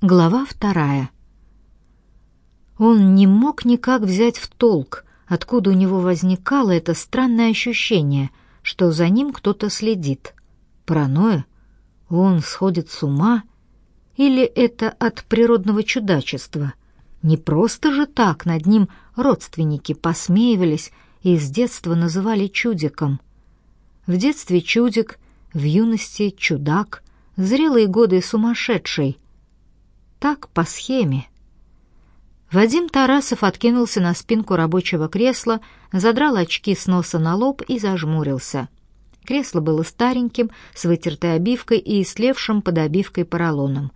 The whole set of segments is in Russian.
Глава вторая. Он не мог никак взять в толк, откуда у него возникало это странное ощущение, что за ним кто-то следит. Паранойя? Он сходит с ума? Или это от природного чудачества? Не просто же так над ним родственники посмеивались и с детства называли чудиком. В детстве чудик, в юности чудак, зрелые годы сумасшедший — так, по схеме. Вадим Тарасов откинулся на спинку рабочего кресла, задрал очки с носа на лоб и зажмурился. Кресло было стареньким, с вытертой обивкой и слевшим под обивкой поролоном.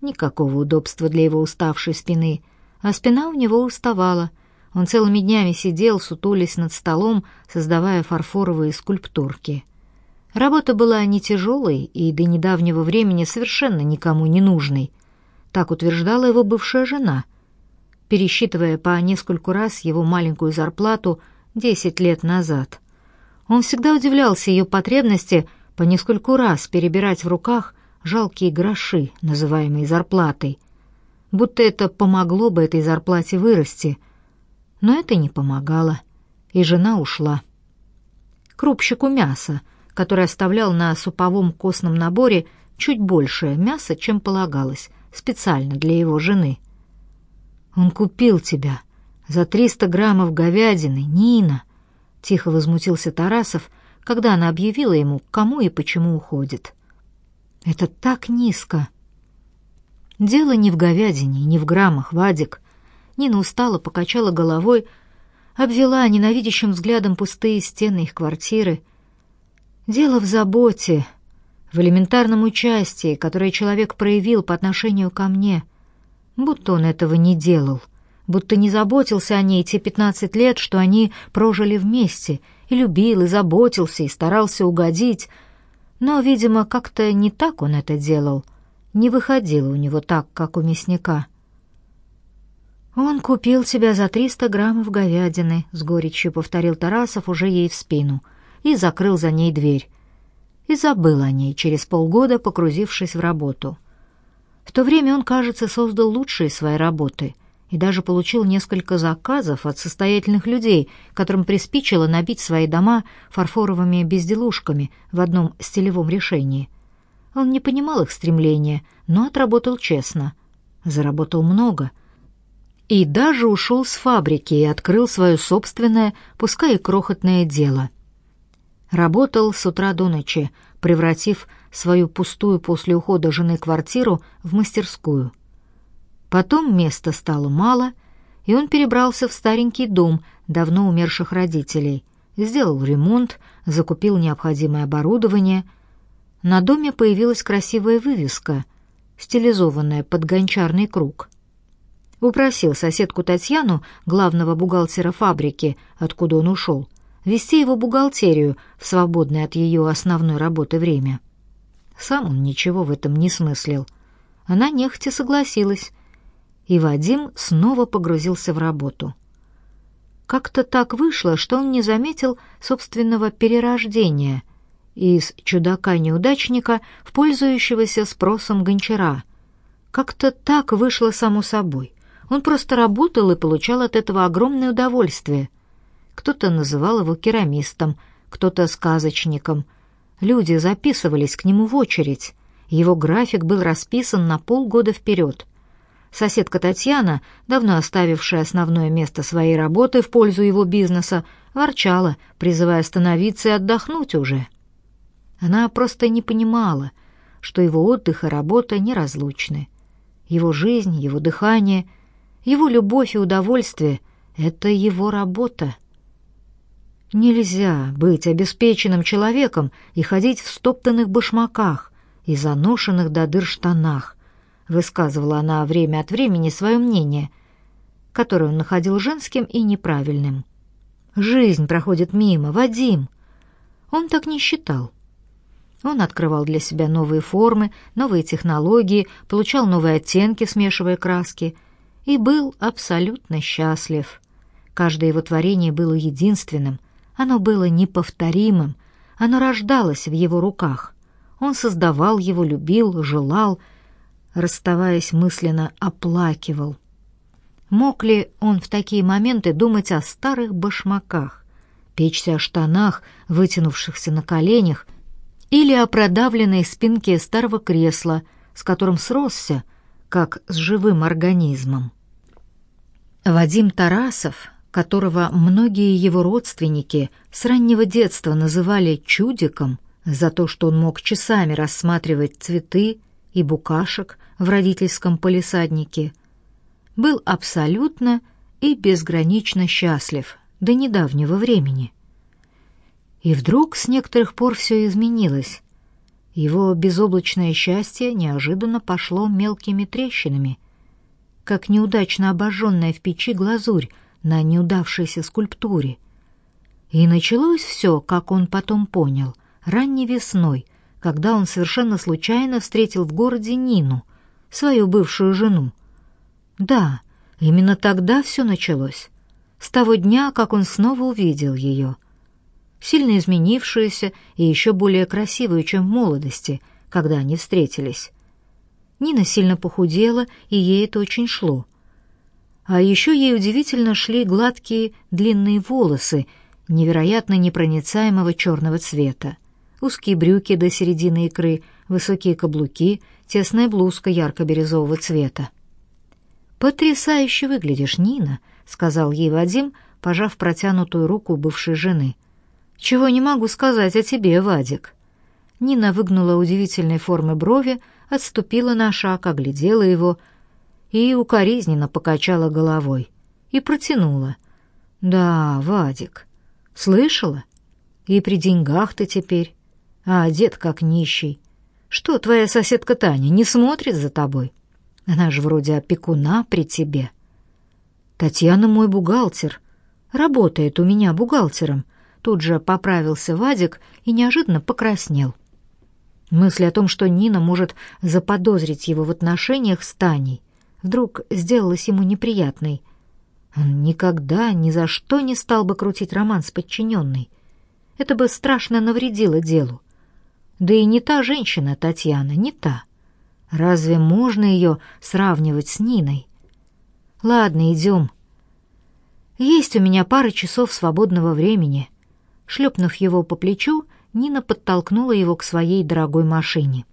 Никакого удобства для его уставшей спины, а спина у него уставала. Он целыми днями сидел, сутулясь над столом, создавая фарфоровые скульптурки. Работа была не тяжелой и до недавнего времени совершенно никому не нужной — так утверждала его бывшая жена, пересчитывая по нескольку раз его маленькую зарплату десять лет назад. Он всегда удивлялся ее потребности по нескольку раз перебирать в руках жалкие гроши, называемые зарплатой, будто это помогло бы этой зарплате вырасти. Но это не помогало, и жена ушла. Крупщику мяса, который оставлял на суповом костном наборе чуть большее мясо, чем полагалось, специально для его жены. «Он купил тебя за триста граммов говядины, Нина!» — тихо возмутился Тарасов, когда она объявила ему, кому и почему уходит. «Это так низко!» «Дело не в говядине, не в граммах, Вадик!» Нина устало покачала головой, обвела ненавидящим взглядом пустые стены их квартиры. «Дело в заботе, в элементарном участии, которое человек проявил по отношению ко мне, будто он этого не делал, будто не заботился о ней те пятнадцать лет, что они прожили вместе, и любил, и заботился, и старался угодить. Но, видимо, как-то не так он это делал, не выходило у него так, как у мясника. «Он купил тебя за триста граммов говядины», — с горечью повторил Тарасов уже ей в спину, и закрыл за ней дверь и забыл о ней через полгода, погрузившись в работу. В то время он, кажется, создал лучшие свои работы и даже получил несколько заказов от состоятельных людей, которым приспичило набить свои дома фарфоровыми безделушками в одном стилевом решении. Он не понимал их стремления, но отработал честно. Заработал много — и даже ушел с фабрики и открыл свое собственное, пускай и крохотное дело — Работал с утра до ночи, превратив свою пустую после ухода жены квартиру в мастерскую. Потом места стало мало, и он перебрался в старенький дом давно умерших родителей, сделал ремонт, закупил необходимое оборудование. На доме появилась красивая вывеска, стилизованная под гончарный круг. Упросил соседку Татьяну, главного бухгалтера фабрики, откуда он ушел, — вести его бухгалтерию в свободное от ее основной работы время. Сам он ничего в этом не смыслил. Она нехотя согласилась, и Вадим снова погрузился в работу. Как-то так вышло, что он не заметил собственного перерождения из чудака-неудачника в пользующегося спросом гончара. Как-то так вышло само собой. Он просто работал и получал от этого огромное удовольствие — кто-то называл его керамистом, кто-то сказочником. Люди записывались к нему в очередь. Его график был расписан на полгода вперед. Соседка Татьяна, давно оставившая основное место своей работы в пользу его бизнеса, ворчала, призывая остановиться и отдохнуть уже. Она просто не понимала, что его отдых и работа неразлучны. Его жизнь, его дыхание, его любовь и удовольствие — это его работа. Нельзя быть обеспеченным человеком и ходить в стоптанных башмаках и заношенных до дыр штанах, высказывала она время от времени свое мнение, которое он находил женским и неправильным. Жизнь проходит мимо, Вадим. Он так не считал. Он открывал для себя новые формы, новые технологии, получал новые оттенки, смешивая краски, и был абсолютно счастлив. Каждое его творение было единственным — оно было неповторимым, оно рождалось в его руках. Он создавал его, любил, желал, расставаясь мысленно, оплакивал. Мог ли он в такие моменты думать о старых башмаках, печься о штанах, вытянувшихся на коленях, или о продавленной спинке старого кресла, с которым сросся, как с живым организмом? Вадим Тарасов, которого многие его родственники с раннего детства называли «чудиком», за то, что он мог часами рассматривать цветы и букашек в родительском полисаднике, был абсолютно и безгранично счастлив до недавнего времени. И вдруг с некоторых пор все изменилось. Его безоблачное счастье неожиданно пошло мелкими трещинами, как неудачно обожженная в печи глазурь на неудавшейся скульптуре. И началось все, как он потом понял, ранней весной, когда он совершенно случайно встретил в городе Нину, свою бывшую жену. Да, именно тогда все началось, с того дня, как он снова увидел ее, сильно изменившуюся и еще более красивую, чем в молодости, когда они встретились. Нина сильно похудела, и ей это очень шло. А еще ей удивительно шли гладкие длинные волосы невероятно непроницаемого черного цвета узкие брюки до середины икры, высокие каблуки, тесная блузка ярко-бирюзового цвета. «Потрясающе выглядишь, Нина», — сказал ей Вадим, пожав протянутую руку бывшей жены. «Чего не могу сказать о тебе, Вадик». Нина выгнула удивительной формы брови, отступила на шаг, оглядела его и укоризненно покачала головой. И протянула. «Да, Вадик, слышала? И при деньгах ты теперь а одет как нищий. Что твоя соседка Таня не смотрит за тобой? Она же вроде опекуна при тебе. Татьяна мой бухгалтер. Работает у меня бухгалтером. Тут же поправился Вадик и неожиданно покраснел. Мысль о том, что Нина может заподозрить его в отношениях с Таней, вдруг сделалась ему неприятной. Он никогда ни за что не стал бы крутить роман с подчиненной. Это бы страшно навредило делу. Да и не та женщина Татьяна, не та. Разве можно ее сравнивать с Ниной? Ладно, идем. Есть у меня пара часов свободного времени. Шлепнув его по плечу, Нина подтолкнула его к своей дорогой машине.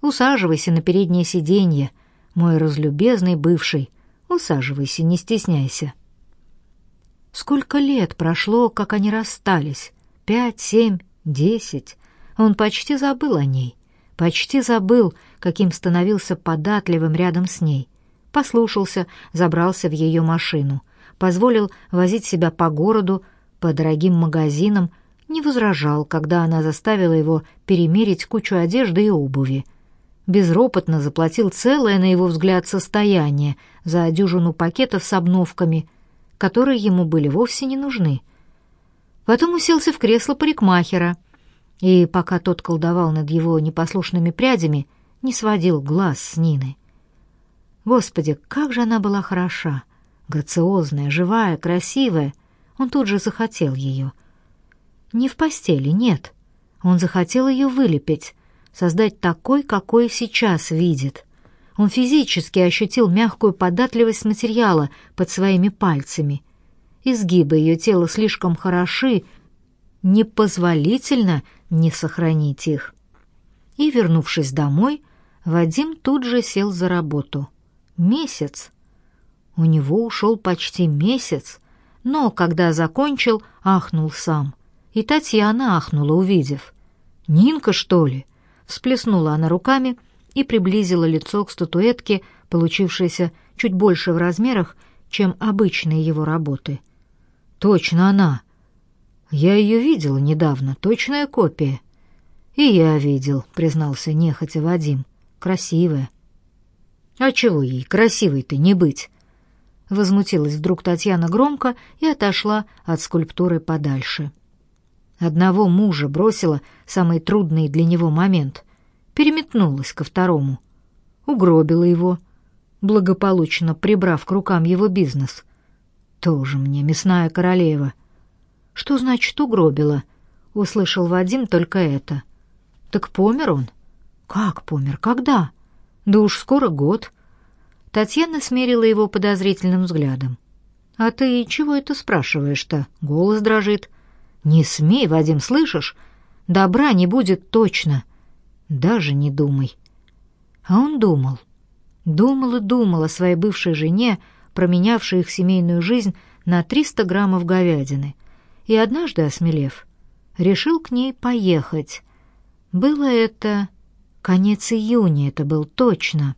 Усаживайся на переднее сиденье, мой разлюбезный бывший. Усаживайся, не стесняйся. Сколько лет прошло, как они расстались? Пять, семь, десять. Он почти забыл о ней, почти забыл, каким становился податливым рядом с ней. Послушался, забрался в ее машину, позволил возить себя по городу, по дорогим магазинам, не возражал, когда она заставила его перемерить кучу одежды и обуви. Безропотно заплатил целое, на его взгляд, состояние за дюжину пакетов с обновками, которые ему были вовсе не нужны. Потом уселся в кресло парикмахера — и пока тот колдовал над его непослушными прядями, не сводил глаз с Нины. Господи, как же она была хороша, грациозная, живая, красивая. Он тут же захотел ее. Не в постели, нет. Он захотел ее вылепить, создать такой, какой сейчас видит. Он физически ощутил мягкую податливость материала под своими пальцами. Изгибы ее тела слишком хороши, непозволительно не сохранить их. И, вернувшись домой, Вадим тут же сел за работу. Месяц. У него ушел почти месяц, но, когда закончил, ахнул сам. И Татьяна ахнула, увидев. «Нинка, что ли?» Всплеснула она руками и приблизила лицо к статуэтке, получившейся чуть больше в размерах, чем обычные его работы. «Точно она!» Я ее видел недавно, точная копия. И я видел, признался нехотя Вадим. Красивая. А чего ей красивой-то не быть? Возмутилась вдруг Татьяна громко и отошла от скульптуры подальше. Одного мужа бросила самый трудный для него момент. Переметнулась ко второму. Угробила его, благополучно прибрав к рукам его бизнес. Тоже мне мясная королева — что значит угробила? Услышал Вадим только это. Так помер он? Как помер? Когда? Да уж скоро год. Татьяна смерила его подозрительным взглядом. А ты чего это спрашиваешь-то? Голос дрожит. Не смей, Вадим, слышишь? Добра не будет точно. Даже не думай. А он думал. Думал и думал о своей бывшей жене, променявшей их семейную жизнь на 300 граммов говядины. И однажды, осмелев, решил к ней поехать. Было это... Конец июня это был точно.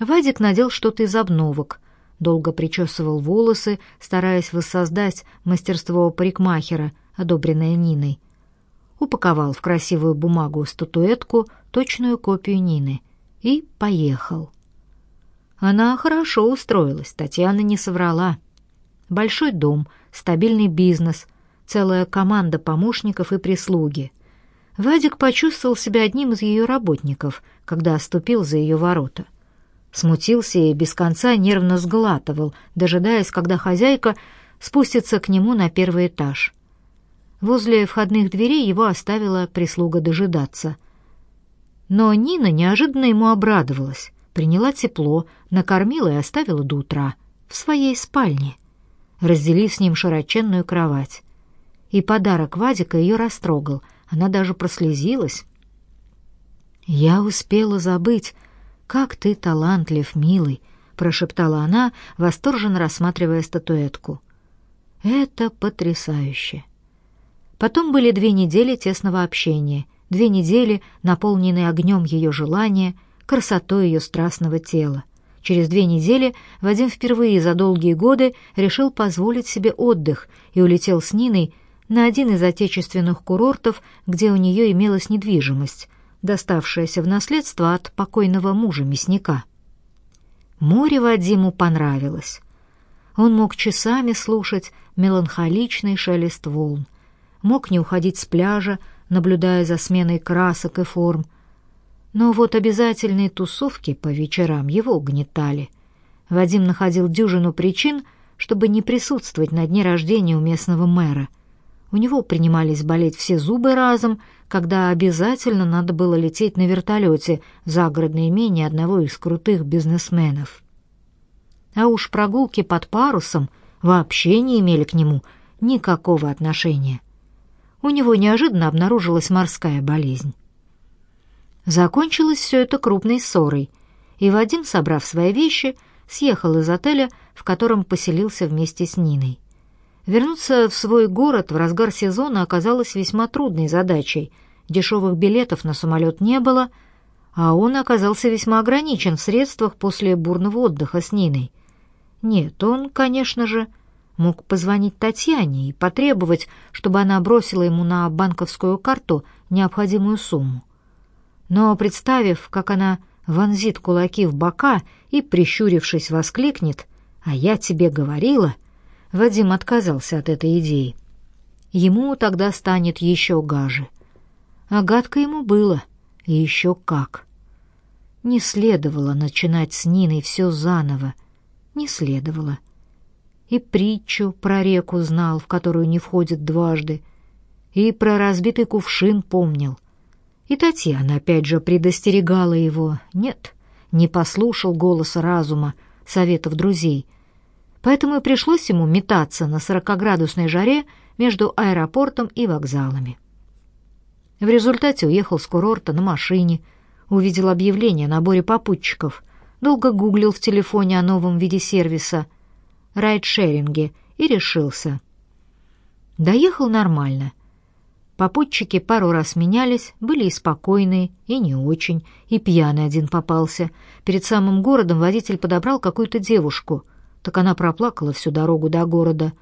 Вадик надел что-то из обновок, долго причесывал волосы, стараясь воссоздать мастерство парикмахера, одобренное Ниной. Упаковал в красивую бумагу статуэтку, точную копию Нины, и поехал. Она хорошо устроилась, Татьяна не соврала. Большой дом, стабильный бизнес, целая команда помощников и прислуги. Вадик почувствовал себя одним из ее работников, когда ступил за ее ворота. Смутился и без конца нервно сглатывал, дожидаясь, когда хозяйка спустится к нему на первый этаж. Возле входных дверей его оставила прислуга дожидаться. Но Нина неожиданно ему обрадовалась, приняла тепло, накормила и оставила до утра в своей спальне, разделив с ним широченную кровать. И подарок Вадика ее растрогал, она даже прослезилась. «Я успела забыть, как ты талантлив, милый», — прошептала она, восторженно рассматривая статуэтку. «Это потрясающе!» Потом были две недели тесного общения, две недели, наполненные огнем ее желания, красотой ее страстного тела. Через две недели Вадим впервые за долгие годы решил позволить себе отдых и улетел с Ниной на один из отечественных курортов, где у нее имелась недвижимость, доставшаяся в наследство от покойного мужа-мясника. Море Вадиму понравилось. Он мог часами слушать меланхоличный шелест волн, мог не уходить с пляжа, наблюдая за сменой красок и форм. Но вот обязательные тусовки по вечерам его угнетали. Вадим находил дюжину причин, чтобы не присутствовать на дне рождения у местного мэра — у него принимались болеть все зубы разом, когда обязательно надо было лететь на вертолете в загородное имение одного из крутых бизнесменов. А уж прогулки под парусом вообще не имели к нему никакого отношения. У него неожиданно обнаружилась морская болезнь. Закончилось все это крупной ссорой, и Вадим, собрав свои вещи, съехал из отеля, в котором поселился вместе с Ниной. Вернуться в свой город в разгар сезона оказалось весьма трудной задачей. Дешевых билетов на самолет не было, а он оказался весьма ограничен в средствах после бурного отдыха с Ниной. Нет, он, конечно же, мог позвонить Татьяне и потребовать, чтобы она бросила ему на банковскую карту необходимую сумму. Но, представив, как она вонзит кулаки в бока и, прищурившись, воскликнет «А я тебе говорила», Вадим отказался от этой идеи. Ему тогда станет еще гаже. А гадко ему было, и еще как. Не следовало начинать с Ниной все заново, не следовало. И притчу про реку знал, в которую не входит дважды, и про разбитый кувшин помнил. И Татьяна опять же предостерегала его. Нет, не послушал голоса разума, советов друзей, поэтому и пришлось ему метаться на сорокоградусной жаре между аэропортом и вокзалами. В результате уехал с курорта на машине, увидел объявление о наборе попутчиков, долго гуглил в телефоне о новом виде сервиса — райдшеринге и решился. Доехал нормально. Попутчики пару раз менялись, были и спокойные, и не очень, и пьяный один попался. Перед самым городом водитель подобрал какую-то девушку — так она проплакала всю дорогу до города.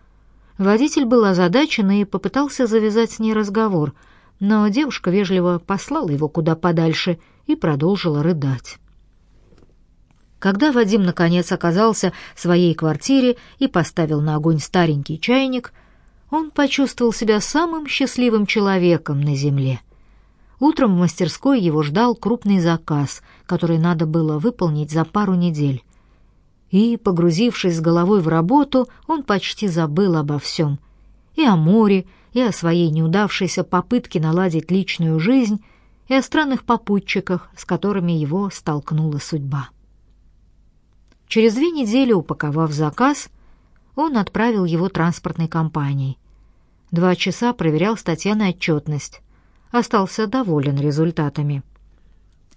Водитель был озадачен и попытался завязать с ней разговор, но девушка вежливо послала его куда подальше и продолжила рыдать. Когда Вадим наконец оказался в своей квартире и поставил на огонь старенький чайник, он почувствовал себя самым счастливым человеком на земле. Утром в мастерской его ждал крупный заказ, который надо было выполнить за пару недель и, погрузившись с головой в работу, он почти забыл обо всем. И о море, и о своей неудавшейся попытке наладить личную жизнь, и о странных попутчиках, с которыми его столкнула судьба. Через две недели, упаковав заказ, он отправил его транспортной компанией. Два часа проверял с Татьяной отчетность. Остался доволен результатами.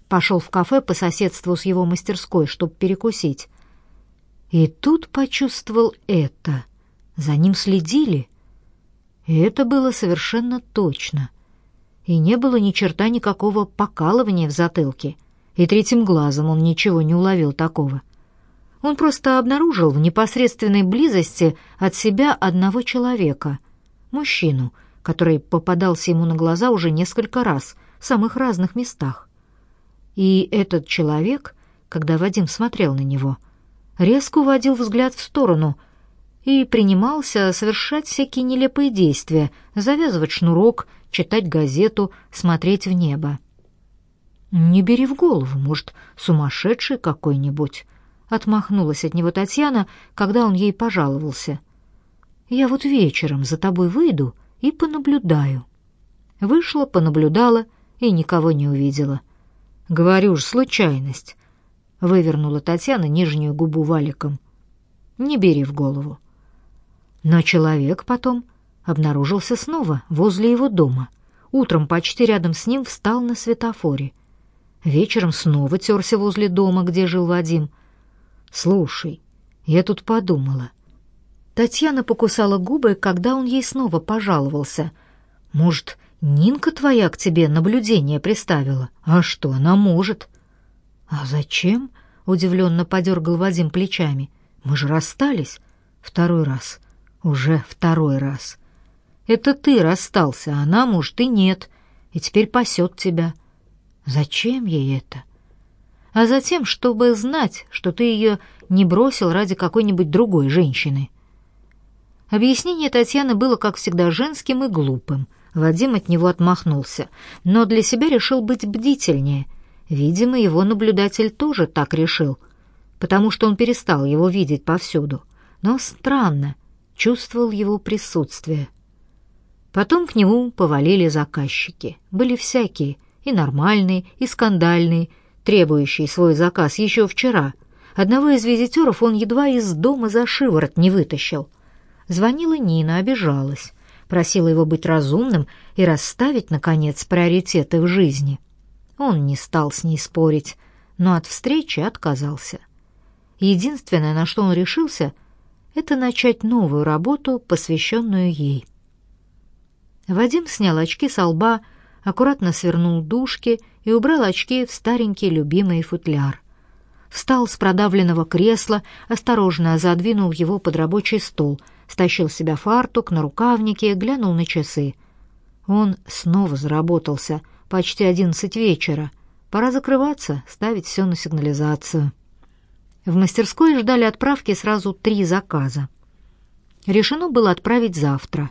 Пошел в кафе по соседству с его мастерской, чтобы перекусить. И тут почувствовал это. За ним следили. И это было совершенно точно. И не было ни черта никакого покалывания в затылке. И третьим глазом он ничего не уловил такого. Он просто обнаружил в непосредственной близости от себя одного человека, мужчину, который попадался ему на глаза уже несколько раз в самых разных местах. И этот человек, когда Вадим смотрел на него, резко уводил взгляд в сторону и принимался совершать всякие нелепые действия, завязывать шнурок, читать газету, смотреть в небо. «Не бери в голову, может, сумасшедший какой-нибудь», Отмахнулась от него Татьяна, когда он ей пожаловался. «Я вот вечером за тобой выйду и понаблюдаю». Вышла, понаблюдала и никого не увидела. «Говорю ж, случайность», — вывернула Татьяна нижнюю губу валиком. «Не бери в голову». Но человек потом обнаружился снова возле его дома. Утром почти рядом с ним встал на светофоре. Вечером снова терся возле дома, где жил Вадим — «Слушай, я тут подумала». Татьяна покусала губы, когда он ей снова пожаловался. «Может, Нинка твоя к тебе наблюдение приставила? А что, она может?» «А зачем?» — удивленно подергал Вадим плечами. «Мы же расстались. Второй раз. Уже второй раз. Это ты расстался, а она, может, и нет. И теперь пасет тебя. Зачем ей это?» а затем, чтобы знать, что ты ее не бросил ради какой-нибудь другой женщины. Объяснение Татьяны было, как всегда, женским и глупым. Вадим от него отмахнулся, но для себя решил быть бдительнее. Видимо, его наблюдатель тоже так решил, потому что он перестал его видеть повсюду. Но странно, чувствовал его присутствие. Потом к нему повалили заказчики. Были всякие, и нормальные, и скандальные, требующий свой заказ еще вчера. Одного из визитеров он едва из дома за шиворот не вытащил. Звонила Нина, обижалась, просила его быть разумным и расставить, наконец, приоритеты в жизни. Он не стал с ней спорить, но от встречи отказался. Единственное, на что он решился, это начать новую работу, посвященную ей. Вадим снял очки со лба, аккуратно свернул дужки и убрал очки в старенький любимый футляр. Встал с продавленного кресла, осторожно задвинул его под рабочий стол, стащил с себя фартук, на рукавники, глянул на часы. Он снова заработался, почти одиннадцать вечера. Пора закрываться, ставить все на сигнализацию. В мастерской ждали отправки сразу три заказа. Решено было отправить завтра.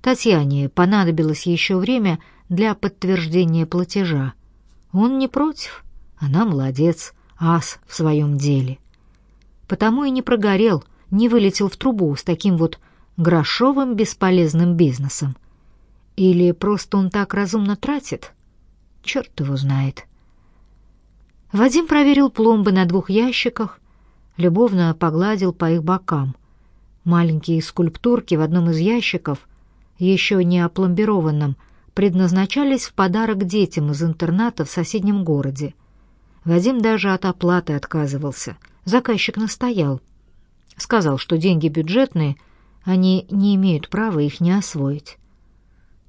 Татьяне понадобилось еще время для подтверждения платежа. Он не против, она молодец, ас в своем деле. Потому и не прогорел, не вылетел в трубу с таким вот грошовым бесполезным бизнесом. Или просто он так разумно тратит? Черт его знает. Вадим проверил пломбы на двух ящиках, любовно погладил по их бокам. Маленькие скульптурки в одном из ящиков, еще не опломбированном, предназначались в подарок детям из интерната в соседнем городе. Вадим даже от оплаты отказывался. Заказчик настоял. Сказал, что деньги бюджетные, они не имеют права их не освоить.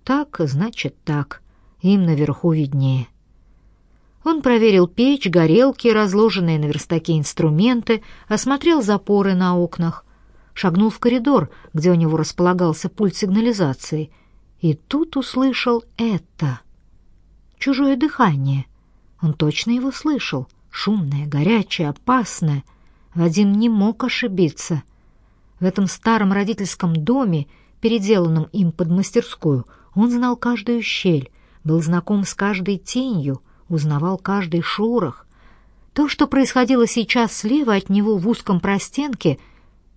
Так, значит так, им наверху виднее. Он проверил печь, горелки, разложенные на верстаке инструменты, осмотрел запоры на окнах, шагнул в коридор, где у него располагался пульт сигнализации — и тут услышал это. Чужое дыхание. Он точно его слышал. Шумное, горячее, опасное. Вадим не мог ошибиться. В этом старом родительском доме, переделанном им под мастерскую, он знал каждую щель, был знаком с каждой тенью, узнавал каждый шорох. То, что происходило сейчас слева от него в узком простенке,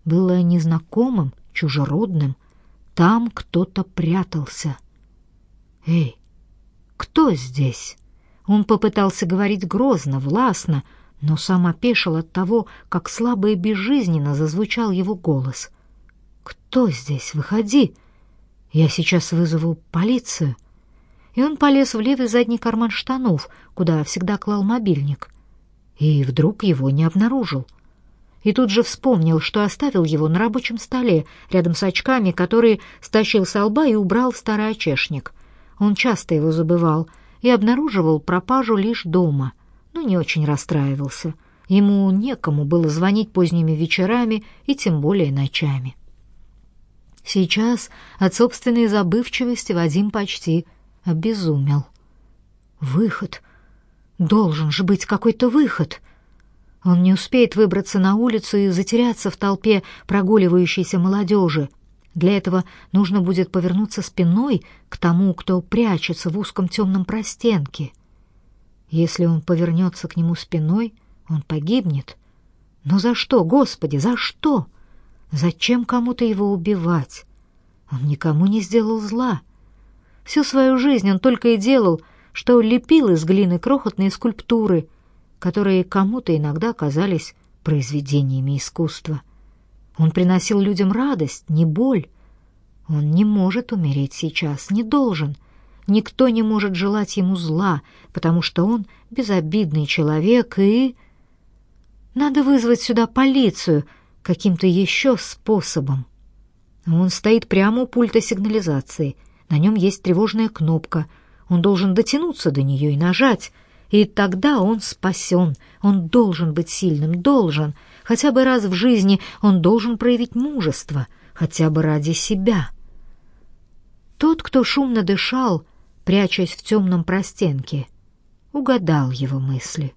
было незнакомым, чужеродным, там кто-то прятался. «Эй, кто здесь?» Он попытался говорить грозно, властно, но сам опешил от того, как слабо и безжизненно зазвучал его голос. «Кто здесь? Выходи! Я сейчас вызову полицию!» И он полез в левый задний карман штанов, куда всегда клал мобильник. И вдруг его не обнаружил. И тут же вспомнил, что оставил его на рабочем столе, рядом с очками, которые стащил со лба и убрал в старый очешник. Он часто его забывал и обнаруживал пропажу лишь дома — но не очень расстраивался. Ему некому было звонить поздними вечерами и тем более ночами. Сейчас от собственной забывчивости Вадим почти обезумел. Выход. Должен же быть какой-то выход. Он не успеет выбраться на улицу и затеряться в толпе прогуливающейся молодежи. Для этого нужно будет повернуться спиной к тому, кто прячется в узком темном простенке — если он повернется к нему спиной, он погибнет. Но за что, Господи, за что? Зачем кому-то его убивать? Он никому не сделал зла. Всю свою жизнь он только и делал, что лепил из глины крохотные скульптуры, которые кому-то иногда казались произведениями искусства. Он приносил людям радость, не боль. Он не может умереть сейчас, не должен — Никто не может желать ему зла, потому что он безобидный человек и... Надо вызвать сюда полицию каким-то еще способом. Он стоит прямо у пульта сигнализации. На нем есть тревожная кнопка. Он должен дотянуться до нее и нажать. И тогда он спасен. Он должен быть сильным, должен. Хотя бы раз в жизни он должен проявить мужество, хотя бы ради себя. Тот, кто шумно дышал, прячась в темном простенке, угадал его мысли.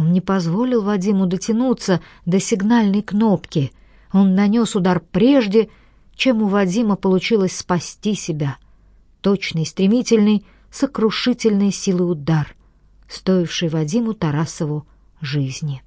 Он не позволил Вадиму дотянуться до сигнальной кнопки. Он нанес удар прежде, чем у Вадима получилось спасти себя. Точный, стремительный, сокрушительной силы удар, стоивший Вадиму Тарасову жизни.